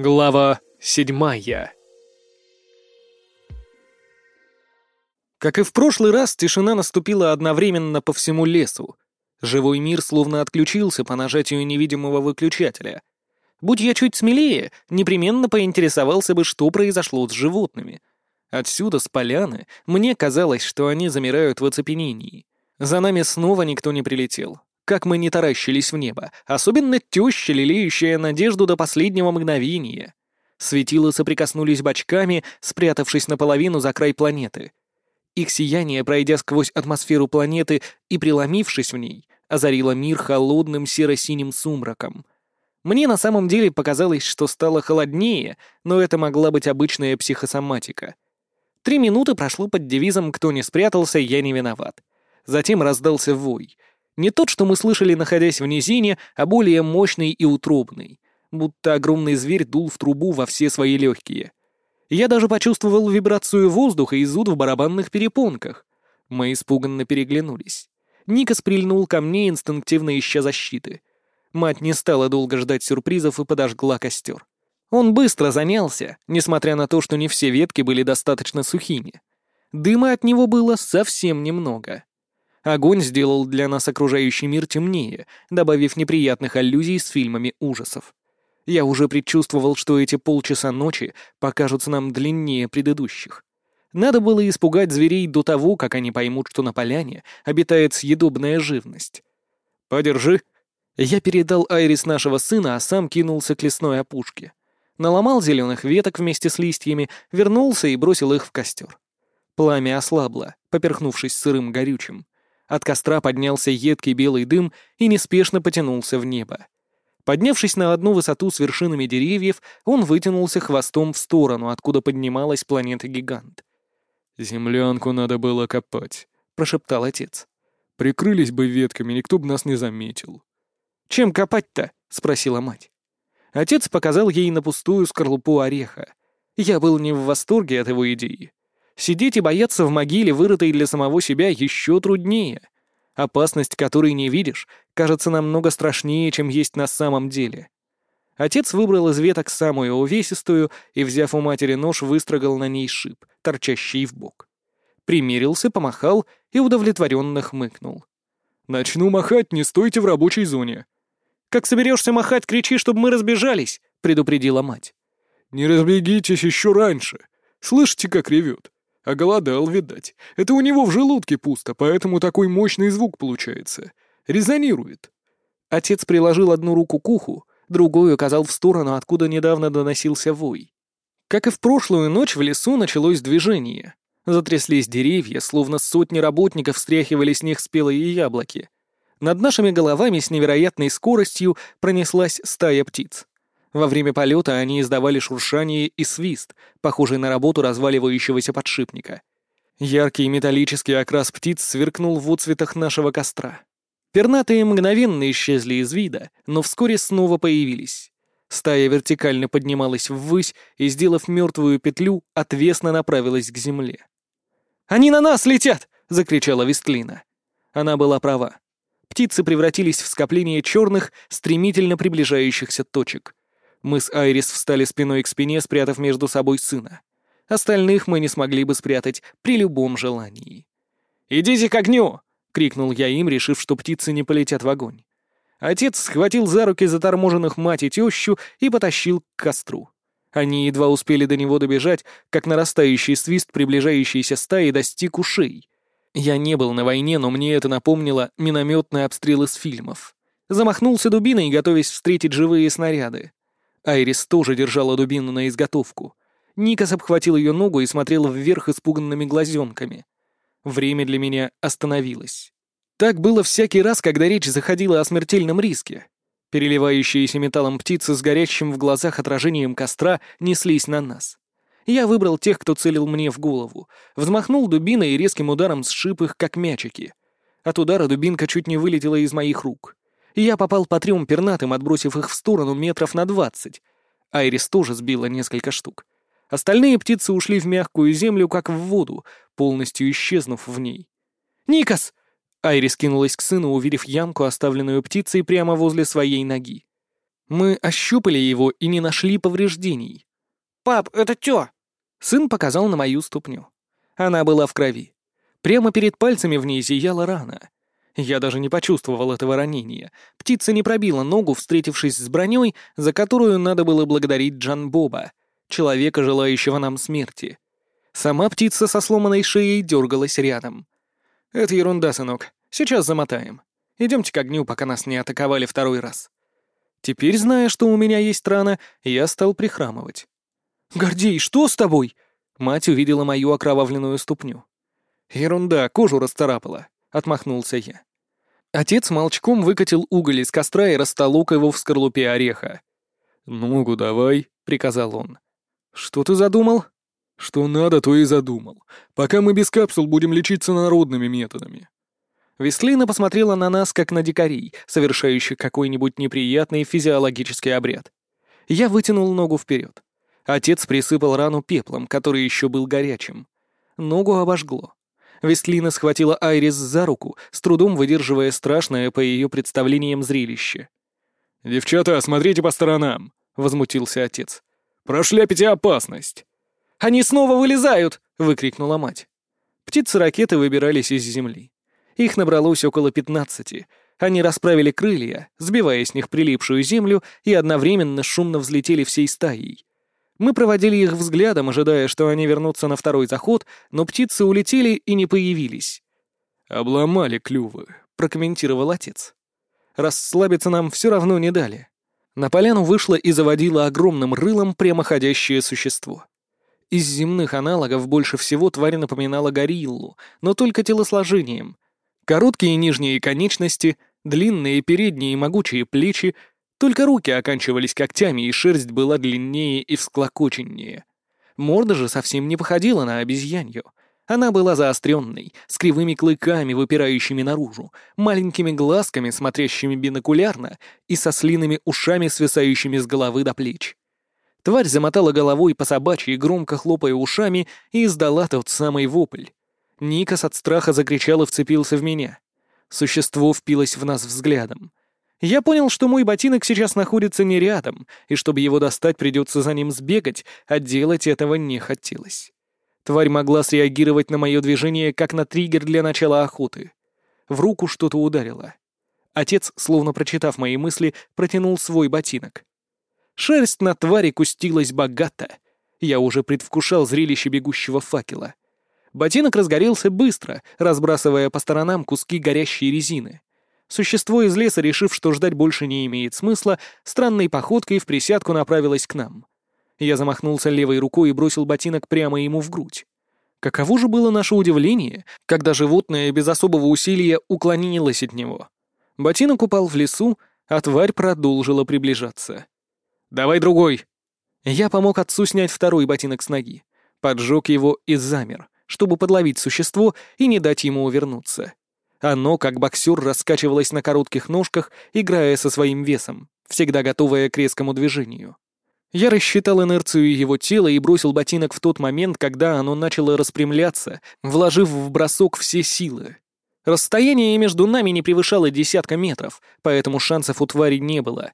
Глава седьмая Как и в прошлый раз, тишина наступила одновременно по всему лесу. Живой мир словно отключился по нажатию невидимого выключателя. Будь я чуть смелее, непременно поинтересовался бы, что произошло с животными. Отсюда, с поляны, мне казалось, что они замирают в оцепенении. За нами снова никто не прилетел. Как мы не таращились в небо, особенно теща, лелеющая надежду до последнего мгновения. Светила соприкоснулись бочками, спрятавшись наполовину за край планеты. Их сияние, пройдя сквозь атмосферу планеты и преломившись в ней, озарило мир холодным серо-синим сумраком. Мне на самом деле показалось, что стало холоднее, но это могла быть обычная психосоматика. Три минуты прошло под девизом «Кто не спрятался, я не виноват». Затем раздался вой — не тот, что мы слышали, находясь в низине, а более мощный и утробный, будто огромный зверь дул в трубу во все свои легкие. Я даже почувствовал вибрацию воздуха и зуд в барабанных перепонках. Мы испуганно переглянулись. Никас прильнул ко мне, инстинктивно ища защиты. Мать не стала долго ждать сюрпризов и подожгла костер. Он быстро занялся, несмотря на то, что не все ветки были достаточно сухими. Дыма от него было совсем немного. Огонь сделал для нас окружающий мир темнее, добавив неприятных аллюзий с фильмами ужасов. Я уже предчувствовал, что эти полчаса ночи покажутся нам длиннее предыдущих. Надо было испугать зверей до того, как они поймут, что на поляне обитает съедобная живность. «Подержи». Я передал Айрис нашего сына, а сам кинулся к лесной опушке. Наломал зеленых веток вместе с листьями, вернулся и бросил их в костер. Пламя ослабло, поперхнувшись сырым горючим. От костра поднялся едкий белый дым и неспешно потянулся в небо. Поднявшись на одну высоту с вершинами деревьев, он вытянулся хвостом в сторону, откуда поднималась планета-гигант. «Землянку надо было копать», — прошептал отец. «Прикрылись бы ветками, никто бы нас не заметил». «Чем копать-то?» — спросила мать. Отец показал ей на пустую скорлупу ореха. Я был не в восторге от его идеи. Сидеть и бояться в могиле, вырытой для самого себя, еще труднее. Опасность, которой не видишь, кажется намного страшнее, чем есть на самом деле. Отец выбрал из веток самую увесистую и, взяв у матери нож, выстрогал на ней шип, торчащий в бок. Примерился, помахал и удовлетворенно хмыкнул. «Начну махать, не стойте в рабочей зоне». «Как соберешься махать, кричи, чтобы мы разбежались», — предупредила мать. «Не разбегитесь еще раньше. Слышите, как ревет? Оголодал, видать. Это у него в желудке пусто, поэтому такой мощный звук получается. Резонирует. Отец приложил одну руку к уху, другую указал в сторону, откуда недавно доносился вой. Как и в прошлую ночь, в лесу началось движение. Затряслись деревья, словно сотни работников стряхивали с них спелые яблоки. Над нашими головами с невероятной скоростью пронеслась стая птиц. Во время полета они издавали шуршание и свист, похожий на работу разваливающегося подшипника. Яркий металлический окрас птиц сверкнул в отцветах нашего костра. Пернатые мгновенно исчезли из вида, но вскоре снова появились. Стая вертикально поднималась ввысь и, сделав мертвую петлю, отвесно направилась к земле. «Они на нас летят!» — закричала Вестлина. Она была права. Птицы превратились в скопление черных, стремительно приближающихся точек. Мы с Айрис встали спиной к спине, спрятав между собой сына. Остальных мы не смогли бы спрятать при любом желании. «Идите к огню!» — крикнул я им, решив, что птицы не полетят в огонь. Отец схватил за руки заторможенных мать и тещу и потащил к костру. Они едва успели до него добежать, как нарастающий свист приближающейся стаи достиг ушей. Я не был на войне, но мне это напомнило минометный обстрел из фильмов. Замахнулся дубиной, готовясь встретить живые снаряды. Айрис тоже держала дубину на изготовку. Никас обхватил ее ногу и смотрел вверх испуганными глазенками. Время для меня остановилось. Так было всякий раз, когда речь заходила о смертельном риске. Переливающиеся металлом птицы с горящим в глазах отражением костра неслись на нас. Я выбрал тех, кто целил мне в голову, взмахнул дубиной и резким ударом сшиб их, как мячики. От удара дубинка чуть не вылетела из моих рук. Я попал по трем пернатым, отбросив их в сторону метров на двадцать. Айрис тоже сбила несколько штук. Остальные птицы ушли в мягкую землю, как в воду, полностью исчезнув в ней. «Никас!» Айрис кинулась к сыну, увидев ямку, оставленную птицей прямо возле своей ноги. Мы ощупали его и не нашли повреждений. «Пап, это тё!» Сын показал на мою ступню. Она была в крови. Прямо перед пальцами в ней зияла рана. Я даже не почувствовал этого ранения. Птица не пробила ногу, встретившись с броней, за которую надо было благодарить Джан Боба, человека, желающего нам смерти. Сама птица со сломанной шеей дергалась рядом. «Это ерунда, сынок. Сейчас замотаем. Идемте к огню, пока нас не атаковали второй раз». Теперь, зная, что у меня есть рана, я стал прихрамывать. «Гордей, что с тобой?» Мать увидела мою окровавленную ступню. «Ерунда, кожу расцарапала», — отмахнулся я. Отец молчком выкатил уголь из костра и растолок его в скорлупе ореха. «Ногу давай», — приказал он. «Что ты задумал?» «Что надо, то и задумал. Пока мы без капсул будем лечиться народными методами». Вестлина посмотрела на нас, как на дикарей, совершающих какой-нибудь неприятный физиологический обряд. Я вытянул ногу вперед. Отец присыпал рану пеплом, который еще был горячим. Ногу обожгло. Вестлина схватила Айрис за руку, с трудом выдерживая страшное по ее представлениям зрелище. «Девчата, смотрите по сторонам!» — возмутился отец. «Прошляпите опасность!» «Они снова вылезают!» — выкрикнула мать. Птицы-ракеты выбирались из земли. Их набралось около пятнадцати. Они расправили крылья, сбивая с них прилипшую землю, и одновременно шумно взлетели всей стаей. Мы проводили их взглядом, ожидая, что они вернутся на второй заход, но птицы улетели и не появились. «Обломали клювы», — прокомментировал отец. «Расслабиться нам все равно не дали». На поляну вышло и заводило огромным рылом прямоходящее существо. Из земных аналогов больше всего тварь напоминала гориллу, но только телосложением. Короткие нижние конечности, длинные передние могучие плечи, только руки оканчивались когтями, и шерсть была длиннее и всклокоченнее. Морда же совсем не походила на обезьянью. Она была заостренной, с кривыми клыками, выпирающими наружу, маленькими глазками, смотрящими бинокулярно, и со слиными ушами, свисающими с головы до плеч. Тварь замотала головой по собачьей, громко хлопая ушами, и издала тот самый вопль. Никас от страха закричал и вцепился в меня. Существо впилось в нас взглядом. Я понял, что мой ботинок сейчас находится не рядом, и чтобы его достать, придется за ним сбегать, а делать этого не хотелось. Тварь могла среагировать на мое движение, как на триггер для начала охоты. В руку что-то ударило. Отец, словно прочитав мои мысли, протянул свой ботинок. Шерсть на твари кустилась богато. Я уже предвкушал зрелище бегущего факела. Ботинок разгорелся быстро, разбрасывая по сторонам куски горящей резины. Существо из леса, решив, что ждать больше не имеет смысла, странной походкой в присядку направилось к нам. Я замахнулся левой рукой и бросил ботинок прямо ему в грудь. Каково же было наше удивление, когда животное без особого усилия уклонилось от него. Ботинок упал в лесу, а тварь продолжила приближаться. «Давай другой!» Я помог отцу снять второй ботинок с ноги, поджег его и замер, чтобы подловить существо и не дать ему увернуться. Оно, как боксер, раскачивалось на коротких ножках, играя со своим весом, всегда готовое к резкому движению. Я рассчитал инерцию его тела и бросил ботинок в тот момент, когда оно начало распрямляться, вложив в бросок все силы. Расстояние между нами не превышало десятка метров, поэтому шансов у твари не было.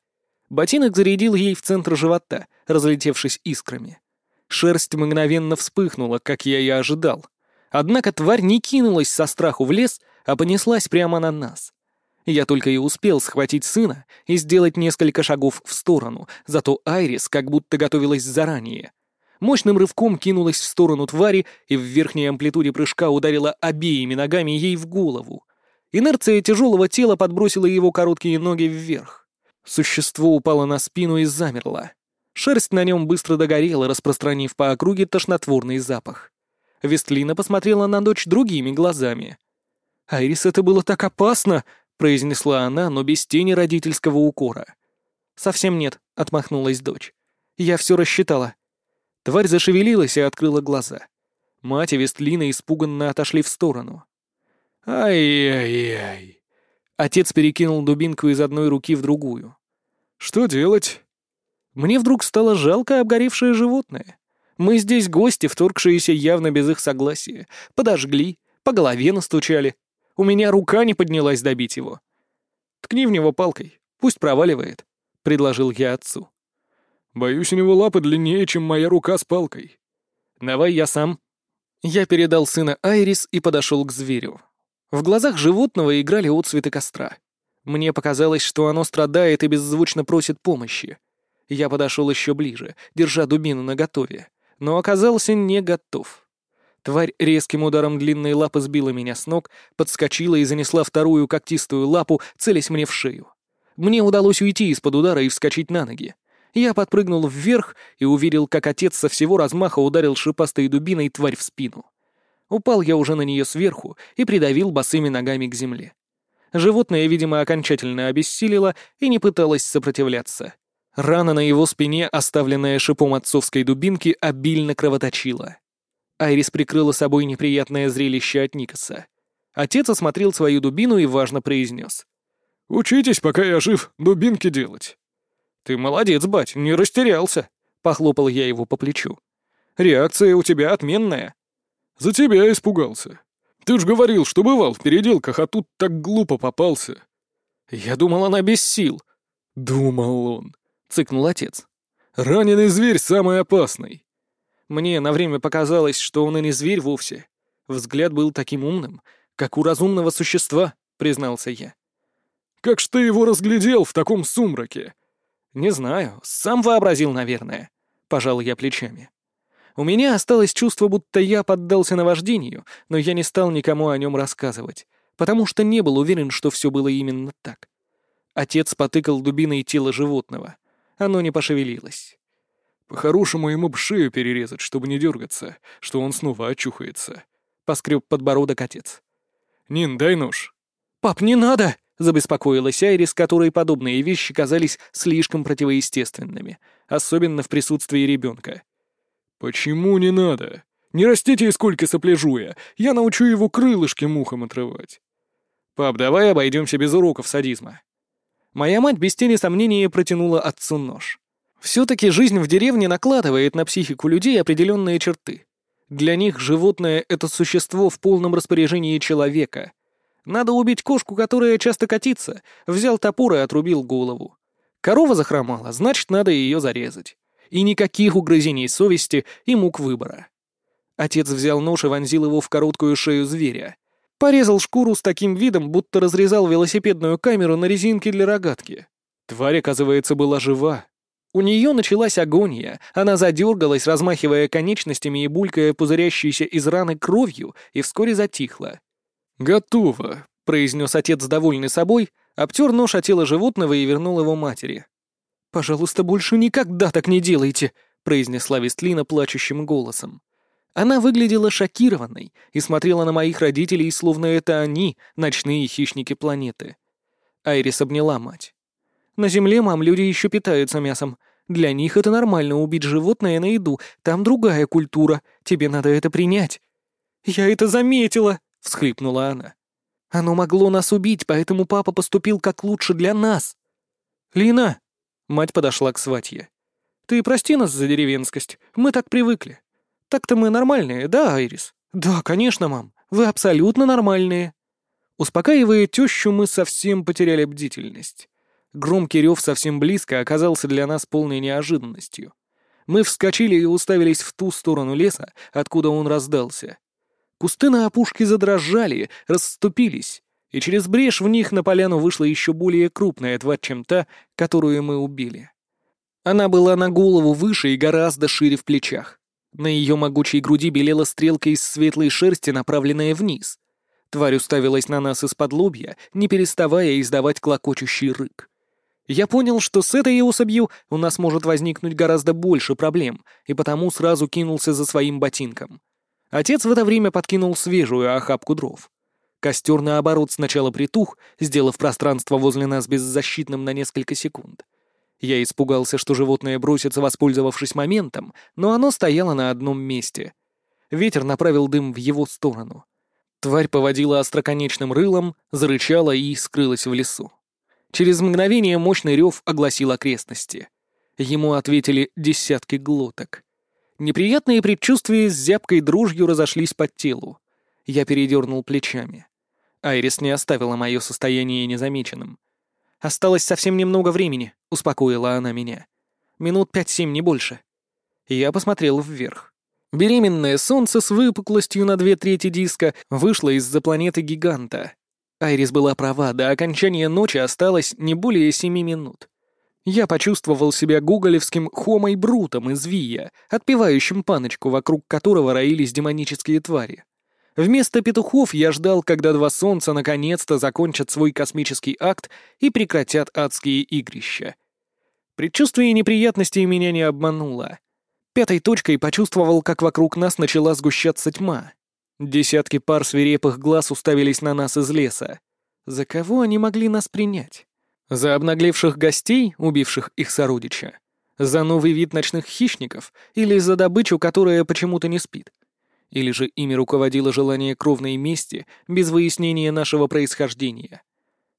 Ботинок зарядил ей в центр живота, разлетевшись искрами. Шерсть мгновенно вспыхнула, как я и ожидал. Однако тварь не кинулась со страху в лес, а понеслась прямо на нас. Я только и успел схватить сына и сделать несколько шагов в сторону, зато Айрис как будто готовилась заранее. Мощным рывком кинулась в сторону твари и в верхней амплитуде прыжка ударила обеими ногами ей в голову. Инерция тяжелого тела подбросила его короткие ноги вверх. Существо упало на спину и замерло. Шерсть на нем быстро догорела, распространив по округе тошнотворный запах. Вестлина посмотрела на дочь другими глазами. «Айрис, это было так опасно!» — произнесла она, но без тени родительского укора. «Совсем нет», — отмахнулась дочь. «Я все рассчитала». Тварь зашевелилась и открыла глаза. Мать и Вестлина испуганно отошли в сторону. «Ай-яй-яй!» Отец перекинул дубинку из одной руки в другую. «Что делать?» Мне вдруг стало жалко обгоревшее животное. Мы здесь гости, вторгшиеся явно без их согласия. Подожгли, по голове настучали. У меня рука не поднялась добить его. Ткни в него палкой, пусть проваливает. предложил я отцу. «Боюсь, у него лапы длиннее, чем моя рука с палкой». «Давай я сам». Я передал сына Айрис и подошел к зверю. В глазах животного играли отцветы костра. Мне показалось, что оно страдает и беззвучно просит помощи. Я подошел еще ближе, держа дубину наготове, но оказался не готов. Тварь резким ударом длинной лапы сбила меня с ног, подскочила и занесла вторую когтистую лапу, целясь мне в шею. Мне удалось уйти из-под удара и вскочить на ноги. Я подпрыгнул вверх и увидел, как отец со всего размаха ударил шипастой дубиной тварь в спину. Упал я уже на нее сверху и придавил босыми ногами к земле. Животное, видимо, окончательно обессилило и не пыталось сопротивляться. Рана на его спине, оставленная шипом отцовской дубинки, обильно кровоточила. Айрис прикрыла собой неприятное зрелище от Никаса. Отец осмотрел свою дубину и важно произнес. «Учитесь, пока я жив, дубинки делать». «Ты молодец, бать, не растерялся», — похлопал я его по плечу. «Реакция у тебя отменная». «За тебя испугался. Ты ж говорил, что бывал в переделках, а тут так глупо попался». «Я думал, она без сил». «Думал он», — цыкнул отец. «Раненый зверь самый опасный». Мне на время показалось, что он и не зверь вовсе. Взгляд был таким умным, как у разумного существа, признался я. «Как ж ты его разглядел в таком сумраке?» «Не знаю, сам вообразил, наверное», — пожал я плечами. У меня осталось чувство, будто я поддался наваждению, но я не стал никому о нем рассказывать, потому что не был уверен, что все было именно так. Отец потыкал дубиной тело животного. Оно не пошевелилось. «По-хорошему ему б шею перерезать, чтобы не дергаться, что он снова очухается», — поскреб подбородок отец. «Нин, дай нож». «Пап, не надо!» — забеспокоилась Айрис, которой подобные вещи казались слишком противоестественными, особенно в присутствии ребенка. «Почему не надо? Не растите из кольки сопляжуя, я научу его крылышки мухом отрывать». «Пап, давай обойдемся без уроков садизма». Моя мать без тени сомнения протянула отцу нож. Все-таки жизнь в деревне накладывает на психику людей определенные черты. Для них животное — это существо в полном распоряжении человека. Надо убить кошку, которая часто катится, взял топор и отрубил голову. Корова захромала, значит, надо ее зарезать и никаких угрызений совести и мук выбора. Отец взял нож и вонзил его в короткую шею зверя. Порезал шкуру с таким видом, будто разрезал велосипедную камеру на резинке для рогатки. Тварь, оказывается, была жива. У нее началась агония, она задергалась, размахивая конечностями и булькая пузырящейся из раны кровью, и вскоре затихла. «Готово», — произнес отец, довольный собой, обтер нож о тело животного и вернул его матери. «Пожалуйста, больше никогда так не делайте», — произнесла Вестлина плачущим голосом. Она выглядела шокированной и смотрела на моих родителей, словно это они, ночные хищники планеты. Айрис обняла мать. «На Земле, мам, люди еще питаются мясом. Для них это нормально убить животное на еду. Там другая культура. Тебе надо это принять». «Я это заметила», — всхлипнула она. «Оно могло нас убить, поэтому папа поступил как лучше для нас». «Лина», Мать подошла к сватье. «Ты прости нас за деревенскость, мы так привыкли. Так-то мы нормальные, да, Айрис?» «Да, конечно, мам, вы абсолютно нормальные». Успокаивая тещу, мы совсем потеряли бдительность. Громкий рев совсем близко оказался для нас полной неожиданностью. Мы вскочили и уставились в ту сторону леса, откуда он раздался. Кусты на опушке задрожали, расступились, и через брешь в них на поляну вышла еще более крупная тварь, чем та, которую мы убили. Она была на голову выше и гораздо шире в плечах. На ее могучей груди белела стрелка из светлой шерсти, направленная вниз. Тварь уставилась на нас из-под лобья, не переставая издавать клокочущий рык. Я понял, что с этой особью у нас может возникнуть гораздо больше проблем, и потому сразу кинулся за своим ботинком. Отец в это время подкинул свежую охапку дров. Костер, наоборот, сначала притух, сделав пространство возле нас беззащитным на несколько секунд. Я испугался, что животное бросится, воспользовавшись моментом, но оно стояло на одном месте. Ветер направил дым в его сторону. Тварь поводила остроконечным рылом, зарычала и скрылась в лесу. Через мгновение мощный рев огласил окрестности. Ему ответили десятки глоток. Неприятные предчувствия с зябкой дружью разошлись по телу. Я передернул плечами. Айрис не оставила мое состояние незамеченным. «Осталось совсем немного времени», — успокоила она меня. «Минут пять-семь, не больше». Я посмотрел вверх. Беременное солнце с выпуклостью на две трети диска вышло из-за планеты-гиганта. Айрис была права, до окончания ночи осталось не более семи минут. Я почувствовал себя гуголевским хомой брутом из Вия, отпевающим паночку, вокруг которого роились демонические твари. Вместо петухов я ждал, когда два солнца наконец-то закончат свой космический акт и прекратят адские игрища. Предчувствие неприятностей меня не обмануло. Пятой точкой почувствовал, как вокруг нас начала сгущаться тьма. Десятки пар свирепых глаз уставились на нас из леса. За кого они могли нас принять? За обнаглевших гостей, убивших их сородича? За новый вид ночных хищников? Или за добычу, которая почему-то не спит? Или же ими руководило желание кровной мести без выяснения нашего происхождения?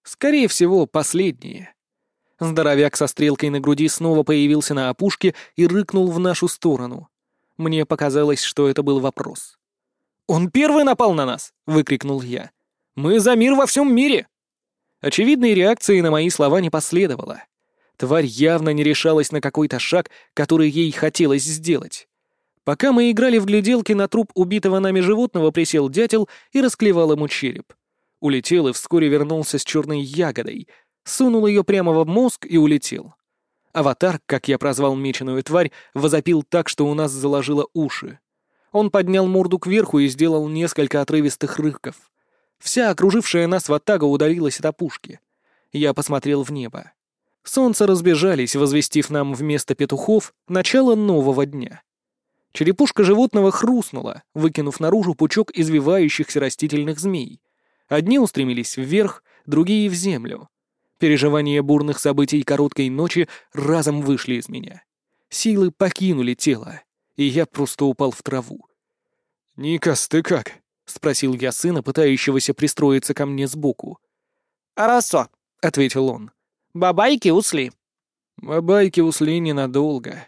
Скорее всего, последнее. Здоровяк со стрелкой на груди снова появился на опушке и рыкнул в нашу сторону. Мне показалось, что это был вопрос. «Он первый напал на нас!» — выкрикнул я. «Мы за мир во всем мире!» Очевидной реакции на мои слова не последовало. Тварь явно не решалась на какой-то шаг, который ей хотелось сделать. Пока мы играли в гляделки, на труп убитого нами животного присел дятел и расклевал ему череп. Улетел и вскоре вернулся с черной ягодой, сунул ее прямо в мозг и улетел. Аватар, как я прозвал меченую тварь, возопил так, что у нас заложило уши. Он поднял морду кверху и сделал несколько отрывистых рыков. Вся окружившая нас ватага удалилась от опушки. Я посмотрел в небо. Солнце разбежались, возвестив нам вместо петухов начало нового дня. Черепушка животного хрустнула, выкинув наружу пучок извивающихся растительных змей. Одни устремились вверх, другие — в землю. Переживания бурных событий короткой ночи разом вышли из меня. Силы покинули тело, и я просто упал в траву. «Никас, ты как?» — спросил я сына, пытающегося пристроиться ко мне сбоку. «Хорошо», — ответил он. «Бабайки усли». «Бабайки усли ненадолго».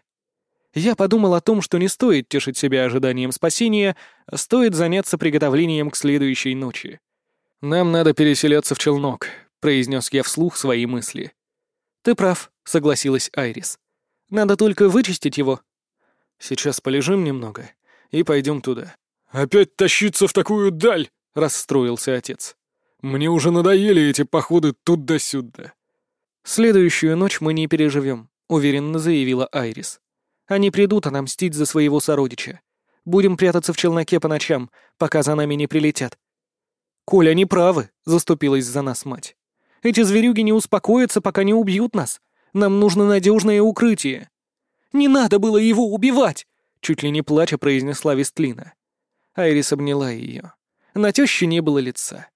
Я подумал о том, что не стоит тешить себя ожиданием спасения, а стоит заняться приготовлением к следующей ночи. «Нам надо переселяться в челнок», — произнес я вслух свои мысли. «Ты прав», — согласилась Айрис. «Надо только вычистить его». «Сейчас полежим немного и пойдем туда». «Опять тащиться в такую даль!» — расстроился отец. «Мне уже надоели эти походы туда-сюда». «Следующую ночь мы не переживем», — уверенно заявила Айрис. «Они придут отомстить за своего сородича. Будем прятаться в челноке по ночам, пока за нами не прилетят». «Коль, они правы», — заступилась за нас мать. «Эти зверюги не успокоятся, пока не убьют нас. Нам нужно надежное укрытие». «Не надо было его убивать!» — чуть ли не плача произнесла Вестлина. Айрис обняла ее. На тёще не было лица.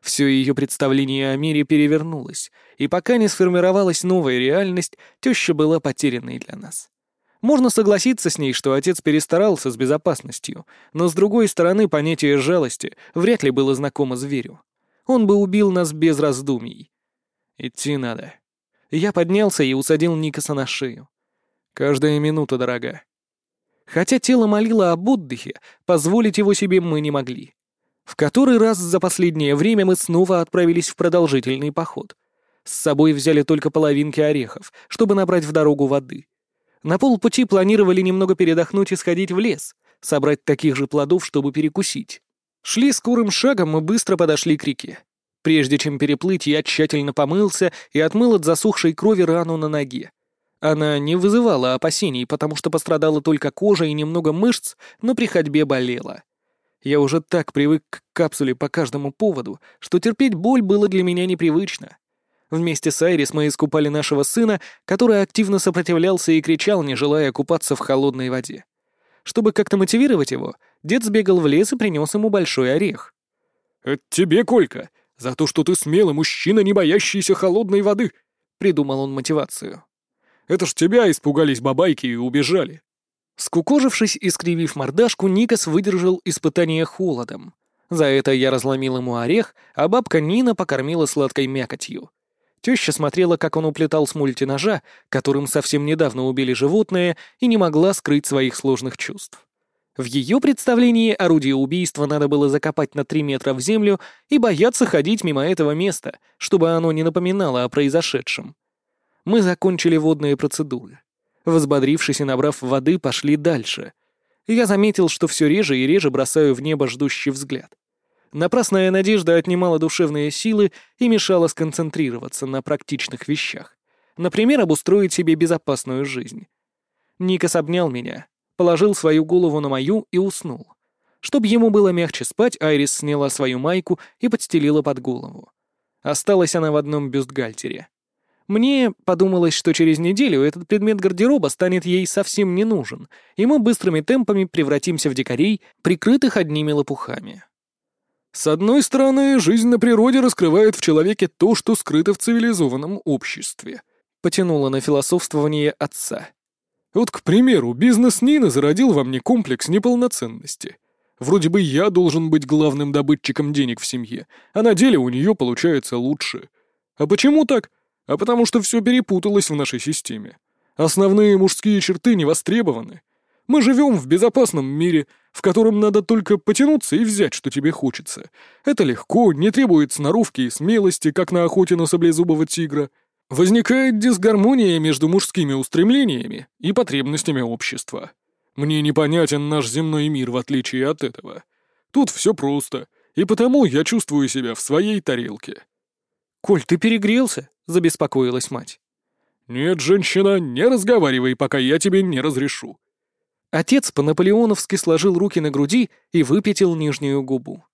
Все ее представление о мире перевернулось, и пока не сформировалась новая реальность, теща была потерянной для нас. Можно согласиться с ней, что отец перестарался с безопасностью, но с другой стороны понятие жалости вряд ли было знакомо зверю. Он бы убил нас без раздумий. Идти надо. Я поднялся и усадил Никаса на шею. Каждая минута дорога. Хотя тело молило об отдыхе, позволить его себе мы не могли. В который раз за последнее время мы снова отправились в продолжительный поход. С собой взяли только половинки орехов, чтобы набрать в дорогу воды. На полпути планировали немного передохнуть и сходить в лес, собрать таких же плодов, чтобы перекусить. Шли скорым шагом и быстро подошли к реке. Прежде чем переплыть, я тщательно помылся и отмыл от засохшей крови рану на ноге. Она не вызывала опасений, потому что пострадала только кожа и немного мышц, но при ходьбе болела. Я уже так привык к капсуле по каждому поводу, что терпеть боль было для меня непривычно. Вместе с Айрис мы искупали нашего сына, который активно сопротивлялся и кричал, не желая купаться в холодной воде. Чтобы как-то мотивировать его, дед сбегал в лес и принес ему большой орех. «Это тебе, Колька, за то, что ты смелый мужчина, не боящийся холодной воды», — придумал он мотивацию. Это ж тебя испугались бабайки и убежали». Скукожившись и скривив мордашку, Никас выдержал испытание холодом. За это я разломил ему орех, а бабка Нина покормила сладкой мякотью. Теща смотрела, как он уплетал с мультиножа, которым совсем недавно убили животное, и не могла скрыть своих сложных чувств. В ее представлении орудие убийства надо было закопать на три метра в землю и бояться ходить мимо этого места, чтобы оно не напоминало о произошедшем. Мы закончили водные процедуры. Возбодрившись и набрав воды, пошли дальше. Я заметил, что все реже и реже бросаю в небо ждущий взгляд. Напрасная надежда отнимала душевные силы и мешала сконцентрироваться на практичных вещах. Например, обустроить себе безопасную жизнь. Никас обнял меня, положил свою голову на мою и уснул. Чтобы ему было мягче спать, Айрис сняла свою майку и подстелила под голову. Осталась она в одном бюстгальтере. Мне подумалось, что через неделю этот предмет гардероба станет ей совсем не нужен, и мы быстрыми темпами превратимся в дикарей, прикрытых одними лопухами. С одной стороны, жизнь на природе раскрывает в человеке то, что скрыто в цивилизованном обществе. Потянула на философствование отца. Вот, к примеру, бизнес Нины зародил во мне комплекс неполноценности. Вроде бы я должен быть главным добытчиком денег в семье, а на деле у нее получается лучше. А почему так? А потому что все перепуталось в нашей системе. Основные мужские черты не востребованы. Мы живем в безопасном мире, в котором надо только потянуться и взять, что тебе хочется. Это легко, не требует сноровки и смелости, как на охоте на саблезубого тигра — Возникает дисгармония между мужскими устремлениями и потребностями общества. Мне непонятен наш земной мир в отличие от этого. Тут все просто, и потому я чувствую себя в своей тарелке. «Коль, ты перегрелся?» — забеспокоилась мать. «Нет, женщина, не разговаривай, пока я тебе не разрешу». Отец по-наполеоновски сложил руки на груди и выпятил нижнюю губу.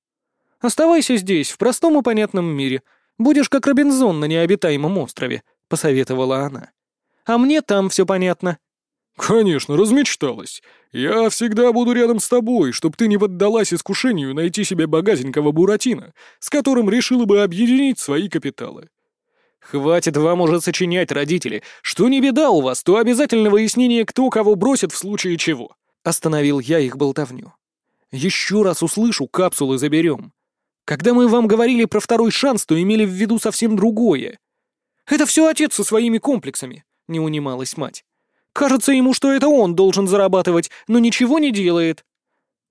«Оставайся здесь, в простом и понятном мире, Будешь как Робинзон на необитаемом острове», — посоветовала она. «А мне там все понятно». «Конечно, размечталась. Я всегда буду рядом с тобой, чтоб ты не поддалась искушению найти себе богатенького Буратино, с которым решила бы объединить свои капиталы». «Хватит вам уже сочинять, родители. Что не беда у вас, то обязательно выяснение, кто кого бросит в случае чего». Остановил я их болтовню. «Еще раз услышу, капсулы заберем. Когда мы вам говорили про второй шанс, то имели в виду совсем другое. Это все отец со своими комплексами, не унималась мать. Кажется ему, что это он должен зарабатывать, но ничего не делает.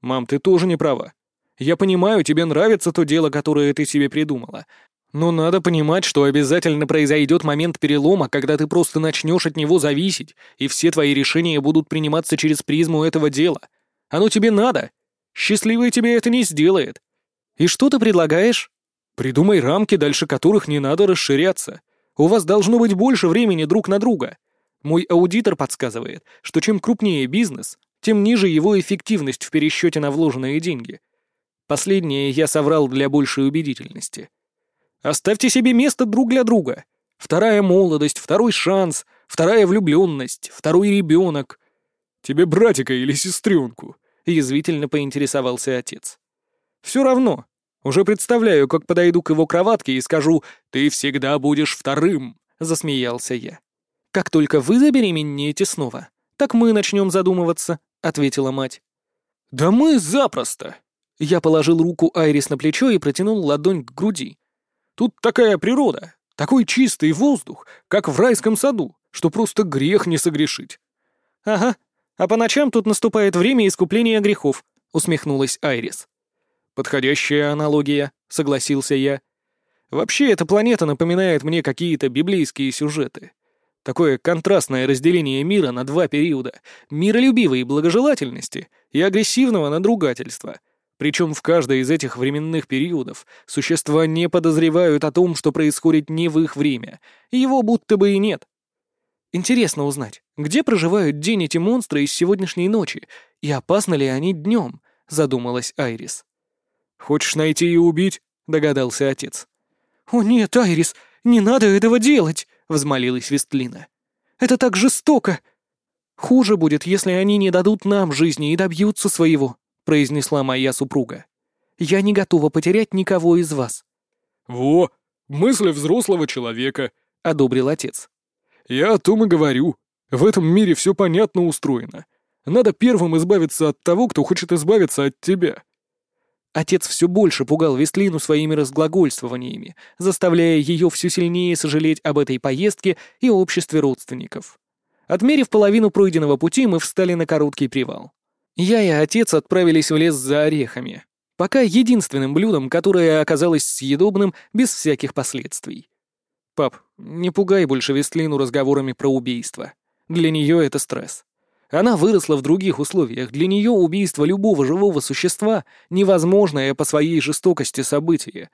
Мам, ты тоже не права. Я понимаю, тебе нравится то дело, которое ты себе придумала. Но надо понимать, что обязательно произойдет момент перелома, когда ты просто начнешь от него зависеть, и все твои решения будут приниматься через призму этого дела. Оно тебе надо. Счастливой тебе это не сделает. «И что ты предлагаешь?» «Придумай рамки, дальше которых не надо расширяться. У вас должно быть больше времени друг на друга. Мой аудитор подсказывает, что чем крупнее бизнес, тем ниже его эффективность в пересчете на вложенные деньги. Последнее я соврал для большей убедительности. Оставьте себе место друг для друга. Вторая молодость, второй шанс, вторая влюбленность, второй ребенок. Тебе братика или сестренку? Язвительно поинтересовался отец. Все равно. Уже представляю, как подойду к его кроватке и скажу «Ты всегда будешь вторым», — засмеялся я. «Как только вы забеременеете снова, так мы начнем задумываться», — ответила мать. «Да мы запросто!» Я положил руку Айрис на плечо и протянул ладонь к груди. «Тут такая природа, такой чистый воздух, как в райском саду, что просто грех не согрешить». «Ага, а по ночам тут наступает время искупления грехов», — усмехнулась Айрис. «Подходящая аналогия», — согласился я. «Вообще, эта планета напоминает мне какие-то библейские сюжеты. Такое контрастное разделение мира на два периода — миролюбивой благожелательности и агрессивного надругательства. Причем в каждой из этих временных периодов существа не подозревают о том, что происходит не в их время, его будто бы и нет. Интересно узнать, где проживают день эти монстры из сегодняшней ночи, и опасны ли они днем, задумалась Айрис. «Хочешь найти и убить?» — догадался отец. «О нет, Айрис, не надо этого делать!» — взмолилась Вестлина. «Это так жестоко!» «Хуже будет, если они не дадут нам жизни и добьются своего», — произнесла моя супруга. «Я не готова потерять никого из вас». «Во, мысли взрослого человека», — одобрил отец. «Я о том и говорю. В этом мире все понятно устроено. Надо первым избавиться от того, кто хочет избавиться от тебя. Отец все больше пугал Вестлину своими разглагольствованиями, заставляя ее все сильнее сожалеть об этой поездке и обществе родственников. Отмерив половину пройденного пути, мы встали на короткий привал. Я и отец отправились в лес за орехами. Пока единственным блюдом, которое оказалось съедобным без всяких последствий. «Пап, не пугай больше Вестлину разговорами про убийство. Для нее это стресс. Она выросла в других условиях. Для нее убийство любого живого существа — невозможное по своей жестокости событие.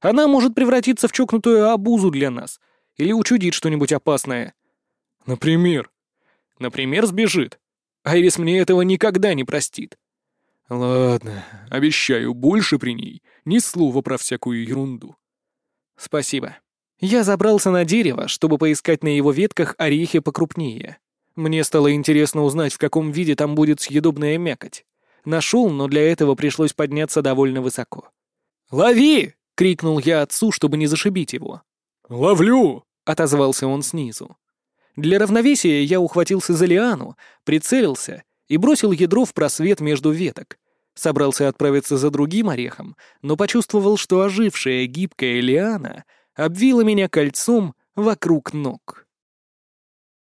Она может превратиться в чокнутую обузу для нас или учудить что-нибудь опасное. Например? Например, сбежит. Айрис мне этого никогда не простит. Ладно, обещаю, больше при ней ни слова про всякую ерунду. Спасибо. Я забрался на дерево, чтобы поискать на его ветках орехи покрупнее. Мне стало интересно узнать, в каком виде там будет съедобная мякоть. Нашел, но для этого пришлось подняться довольно высоко. «Лови!» — крикнул я отцу, чтобы не зашибить его. «Ловлю!» — отозвался он снизу. Для равновесия я ухватился за лиану, прицелился и бросил ядро в просвет между веток. Собрался отправиться за другим орехом, но почувствовал, что ожившая гибкая лиана обвила меня кольцом вокруг ног.